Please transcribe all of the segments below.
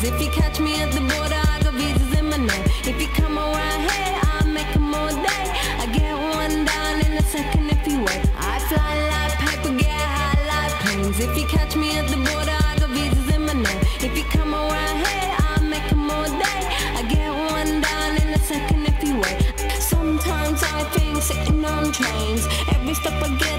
If you catch me at the border, I got visas in my name. If you come around here, I'll make 'em all day. I get one down in a second if you wait. I fly like paper, get high like planes. If you catch me at the border, I got visas in my name. If you come around here, I'll make 'em all day. I get one down in a second if you wait. Sometimes I think sitting on trains. Every stop I get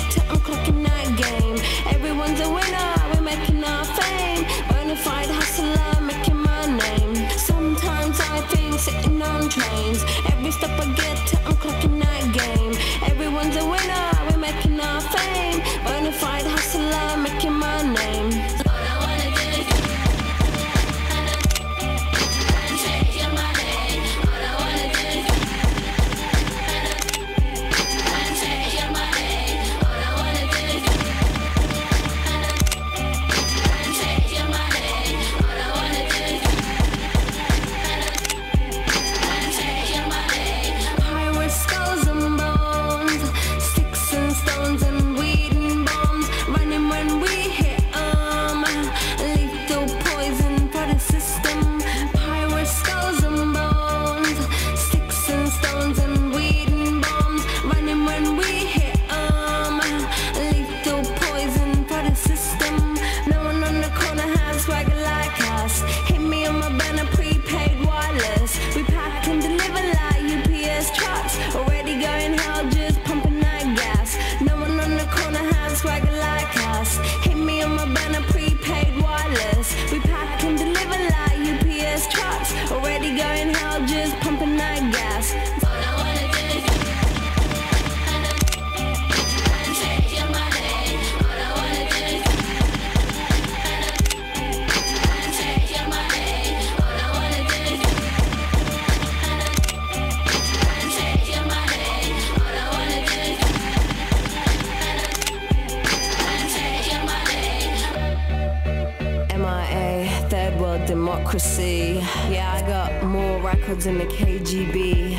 MIA, third world democracy. Yeah, I got more records than the KGB.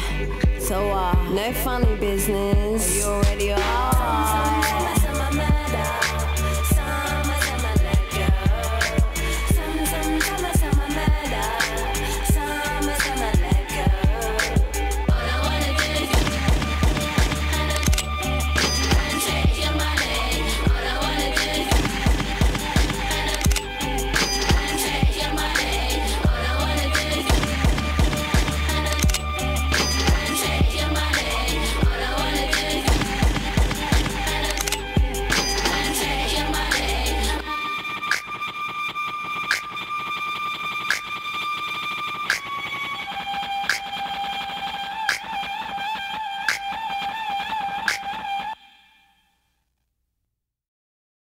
So, uh, no funny business. You already are.